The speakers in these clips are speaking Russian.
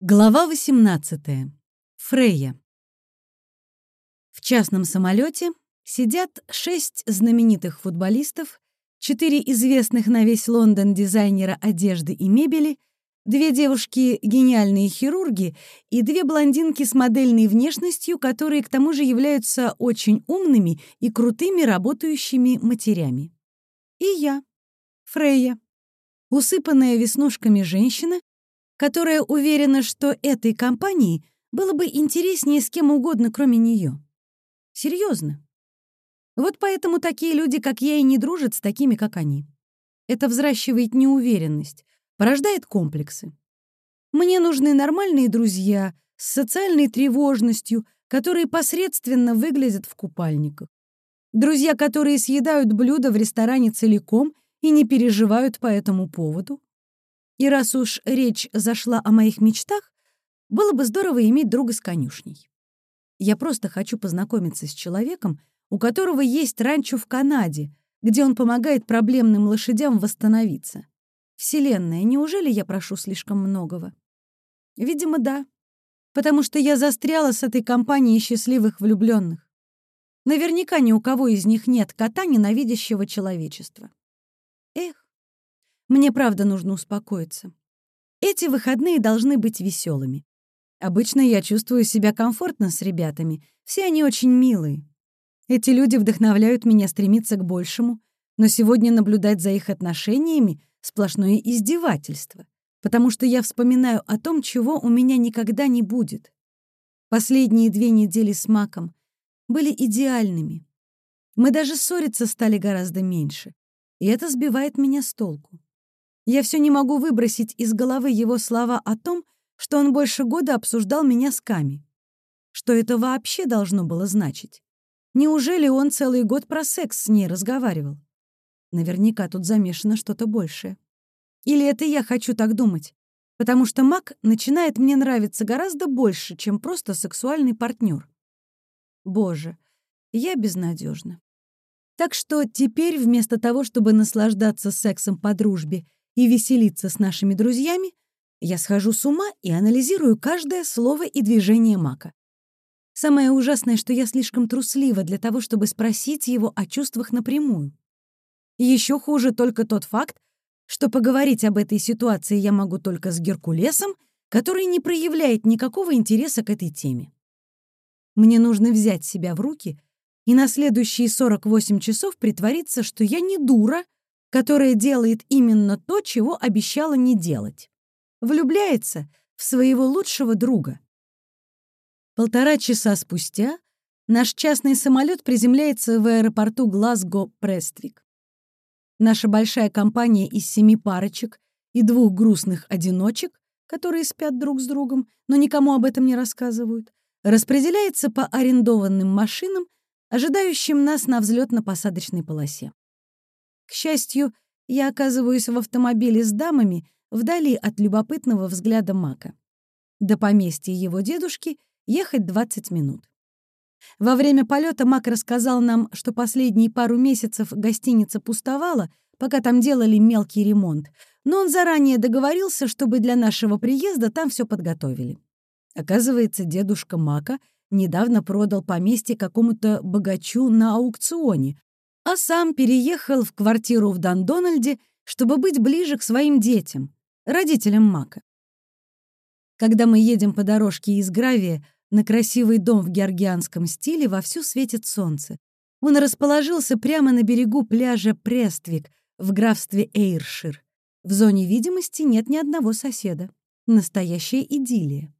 Глава 18. Фрейя. В частном самолете сидят шесть знаменитых футболистов, четыре известных на весь Лондон дизайнера одежды и мебели, две девушки — гениальные хирурги и две блондинки с модельной внешностью, которые к тому же являются очень умными и крутыми работающими матерями. И я, Фрейя, усыпанная веснушками женщина, которая уверена, что этой компании было бы интереснее с кем угодно, кроме нее. Серьезно. Вот поэтому такие люди, как я, и не дружат с такими, как они. Это взращивает неуверенность, порождает комплексы. Мне нужны нормальные друзья с социальной тревожностью, которые посредственно выглядят в купальниках. Друзья, которые съедают блюда в ресторане целиком и не переживают по этому поводу. И раз уж речь зашла о моих мечтах, было бы здорово иметь друга с конюшней. Я просто хочу познакомиться с человеком, у которого есть ранчо в Канаде, где он помогает проблемным лошадям восстановиться. Вселенная, неужели я прошу слишком многого? Видимо, да. Потому что я застряла с этой компанией счастливых влюбленных. Наверняка ни у кого из них нет кота, ненавидящего человечество. Эх, мне правда нужно успокоиться. Эти выходные должны быть веселыми. Обычно я чувствую себя комфортно с ребятами, все они очень милые. Эти люди вдохновляют меня стремиться к большему, но сегодня наблюдать за их отношениями — сплошное издевательство, потому что я вспоминаю о том, чего у меня никогда не будет. Последние две недели с Маком были идеальными. Мы даже ссориться стали гораздо меньше, и это сбивает меня с толку. Я все не могу выбросить из головы его слова о том, что он больше года обсуждал меня с Ками. Что это вообще должно было значить? Неужели он целый год про секс с ней разговаривал? Наверняка тут замешано что-то большее. Или это я хочу так думать? Потому что Мак начинает мне нравиться гораздо больше, чем просто сексуальный партнер. Боже, я безнадежна. Так что теперь вместо того, чтобы наслаждаться сексом по дружбе и веселиться с нашими друзьями, я схожу с ума и анализирую каждое слово и движение Мака. Самое ужасное, что я слишком труслива для того, чтобы спросить его о чувствах напрямую. Еще хуже только тот факт, что поговорить об этой ситуации я могу только с Геркулесом, который не проявляет никакого интереса к этой теме. Мне нужно взять себя в руки и на следующие 48 часов притвориться, что я не дура — которая делает именно то, чего обещала не делать. Влюбляется в своего лучшего друга. Полтора часа спустя наш частный самолет приземляется в аэропорту Глазго-Прествик. Наша большая компания из семи парочек и двух грустных одиночек, которые спят друг с другом, но никому об этом не рассказывают, распределяется по арендованным машинам, ожидающим нас на взлетно-посадочной полосе. К счастью, я оказываюсь в автомобиле с дамами вдали от любопытного взгляда Мака. До поместья его дедушки ехать 20 минут. Во время полета Мак рассказал нам, что последние пару месяцев гостиница пустовала, пока там делали мелкий ремонт, но он заранее договорился, чтобы для нашего приезда там все подготовили. Оказывается, дедушка Мака недавно продал поместье какому-то богачу на аукционе, а сам переехал в квартиру в Дандональде, чтобы быть ближе к своим детям, родителям Мака. Когда мы едем по дорожке из гравия на красивый дом в георгианском стиле, вовсю светит солнце. Он расположился прямо на берегу пляжа Прествик в графстве Эйршир. В зоне видимости нет ни одного соседа. Настоящая идиллия.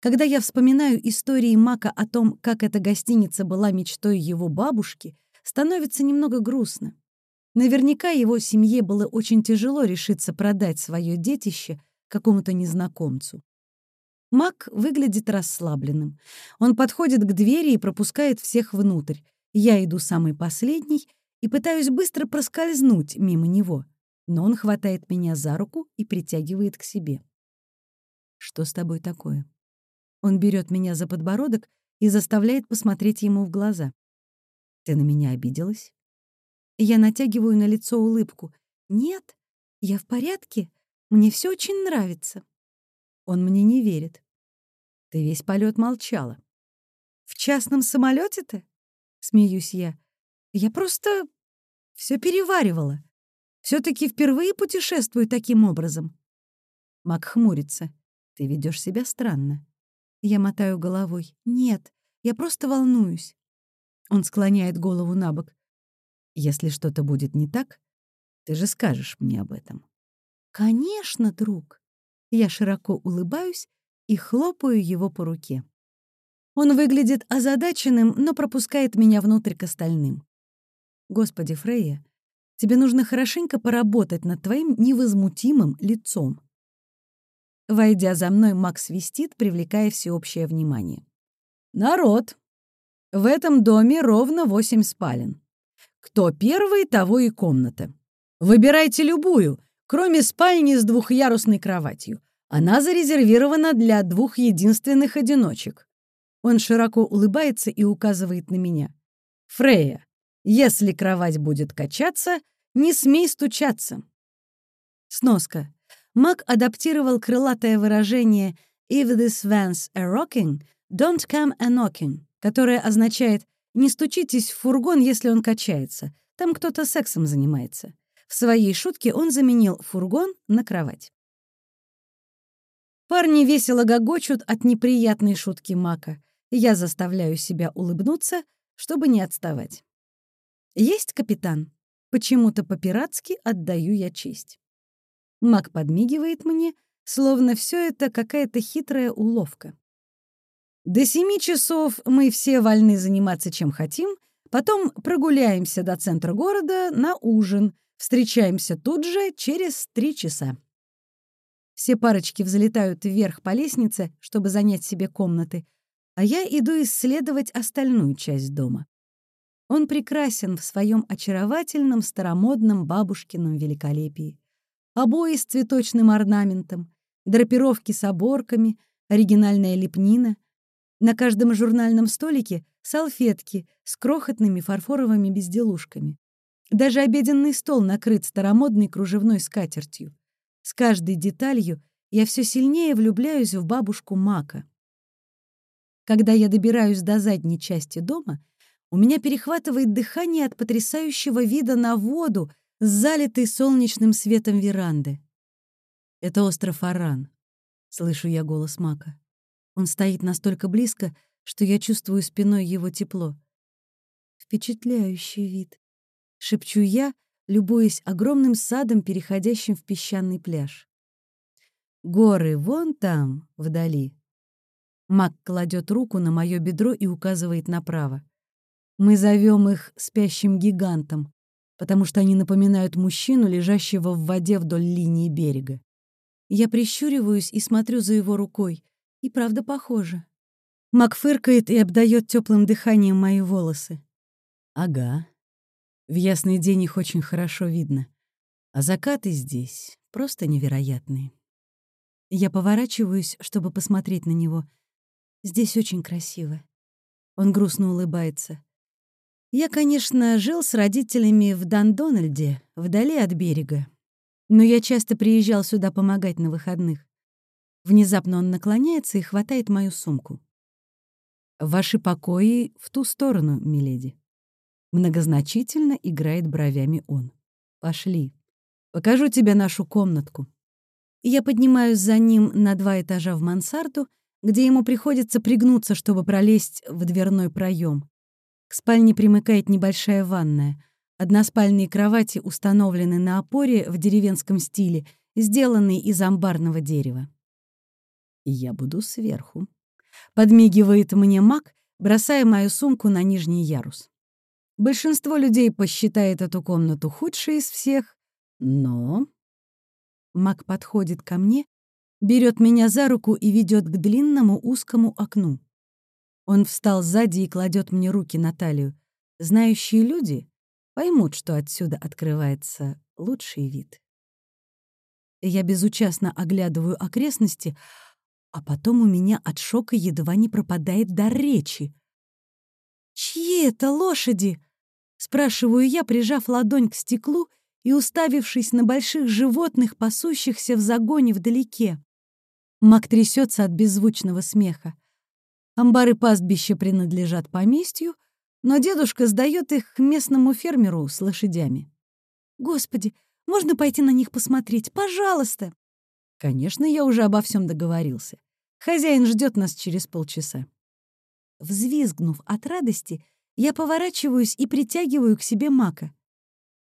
Когда я вспоминаю истории Мака о том, как эта гостиница была мечтой его бабушки — становится немного грустно. Наверняка его семье было очень тяжело решиться продать свое детище какому-то незнакомцу. Мак выглядит расслабленным. Он подходит к двери и пропускает всех внутрь. Я иду самый последний и пытаюсь быстро проскользнуть мимо него, но он хватает меня за руку и притягивает к себе. «Что с тобой такое?» Он берет меня за подбородок и заставляет посмотреть ему в глаза. Ты на меня обиделась? Я натягиваю на лицо улыбку. Нет, я в порядке. Мне все очень нравится. Он мне не верит. Ты весь полет молчала. В частном самолете-то? Смеюсь я. Я просто все переваривала. Все-таки впервые путешествую таким образом. Мак хмурится. Ты ведешь себя странно. Я мотаю головой. Нет, я просто волнуюсь. Он склоняет голову на бок. Если что-то будет не так, ты же скажешь мне об этом. Конечно, друг. Я широко улыбаюсь и хлопаю его по руке. Он выглядит озадаченным, но пропускает меня внутрь к остальным. Господи, Фрейя, тебе нужно хорошенько поработать над твоим невозмутимым лицом. Войдя за мной, Макс свистит, привлекая всеобщее внимание. «Народ! В этом доме ровно восемь спален. Кто первый, того и комната. Выбирайте любую, кроме спальни с двухъярусной кроватью. Она зарезервирована для двух единственных одиночек. Он широко улыбается и указывает на меня. «Фрея, если кровать будет качаться, не смей стучаться». Сноска. Мак адаптировал крылатое выражение «If the swans are rocking, don't come a knocking», которое означает «Не стучитесь в фургон, если он качается. Там кто-то сексом занимается». В своей шутке он заменил фургон на кровать. Парни весело гогочут от неприятной шутки Мака. Я заставляю себя улыбнуться, чтобы не отставать. «Есть капитан?» Почему-то по-пиратски отдаю я честь. Мак подмигивает мне, словно все это какая-то хитрая уловка. До семи часов мы все вольны заниматься чем хотим, потом прогуляемся до центра города на ужин, встречаемся тут же через три часа. Все парочки взлетают вверх по лестнице, чтобы занять себе комнаты, а я иду исследовать остальную часть дома. Он прекрасен в своем очаровательном старомодном бабушкином великолепии. Обои с цветочным орнаментом, драпировки с оборками, оригинальная лепнина. На каждом журнальном столике салфетки с крохотными фарфоровыми безделушками. Даже обеденный стол накрыт старомодной кружевной скатертью. С каждой деталью я все сильнее влюбляюсь в бабушку Мака. Когда я добираюсь до задней части дома, у меня перехватывает дыхание от потрясающего вида на воду, залитой солнечным светом веранды. Это остров Аран. Слышу я голос Мака. Он стоит настолько близко, что я чувствую спиной его тепло. Впечатляющий вид. Шепчу я, любуясь огромным садом, переходящим в песчаный пляж. «Горы вон там, вдали». Мак кладет руку на мое бедро и указывает направо. Мы зовем их спящим гигантом, потому что они напоминают мужчину, лежащего в воде вдоль линии берега. Я прищуриваюсь и смотрю за его рукой. И правда похоже. Мак фыркает и обдает теплым дыханием мои волосы. Ага, в ясный день их очень хорошо видно. А закаты здесь просто невероятные. Я поворачиваюсь, чтобы посмотреть на него. Здесь очень красиво. Он грустно улыбается. Я, конечно, жил с родителями в Дандональде, вдали от берега. Но я часто приезжал сюда помогать на выходных. Внезапно он наклоняется и хватает мою сумку. «Ваши покои в ту сторону, миледи». Многозначительно играет бровями он. «Пошли. Покажу тебе нашу комнатку». Я поднимаюсь за ним на два этажа в мансарду, где ему приходится пригнуться, чтобы пролезть в дверной проем. К спальне примыкает небольшая ванная. Односпальные кровати установлены на опоре в деревенском стиле, сделанной из амбарного дерева. «Я буду сверху», — подмигивает мне маг, бросая мою сумку на нижний ярус. Большинство людей посчитает эту комнату худшей из всех, но... Мак подходит ко мне, берет меня за руку и ведет к длинному узкому окну. Он встал сзади и кладет мне руки на талию. Знающие люди поймут, что отсюда открывается лучший вид. Я безучастно оглядываю окрестности, а потом у меня от шока едва не пропадает дар речи. «Чьи это лошади?» Спрашиваю я, прижав ладонь к стеклу и уставившись на больших животных, пасущихся в загоне вдалеке. Мак трясется от беззвучного смеха. Амбары пастбища принадлежат поместью, но дедушка сдает их местному фермеру с лошадями. «Господи, можно пойти на них посмотреть? Пожалуйста!» Конечно, я уже обо всем договорился. Хозяин ждет нас через полчаса. Взвизгнув от радости, я поворачиваюсь и притягиваю к себе Мака.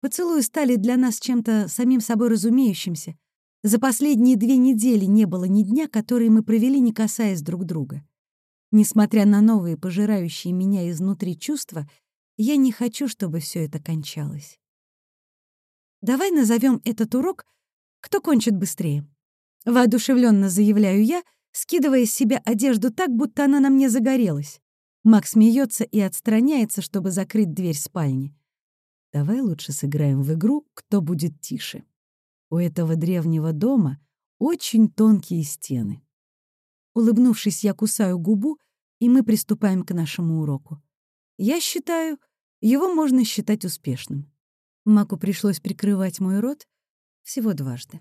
Поцелуи стали для нас чем-то самим собой разумеющимся. За последние две недели не было ни дня, который мы провели, не касаясь друг друга. Несмотря на новые, пожирающие меня изнутри чувства, я не хочу, чтобы все это кончалось. Давай назовем этот урок «Кто кончит быстрее?» Воодушевленно заявляю я, скидывая с себя одежду так, будто она на мне загорелась. Макс смеется и отстраняется, чтобы закрыть дверь спальни. Давай лучше сыграем в игру «Кто будет тише». У этого древнего дома очень тонкие стены. Улыбнувшись, я кусаю губу, и мы приступаем к нашему уроку. Я считаю, его можно считать успешным. Маку пришлось прикрывать мой рот всего дважды.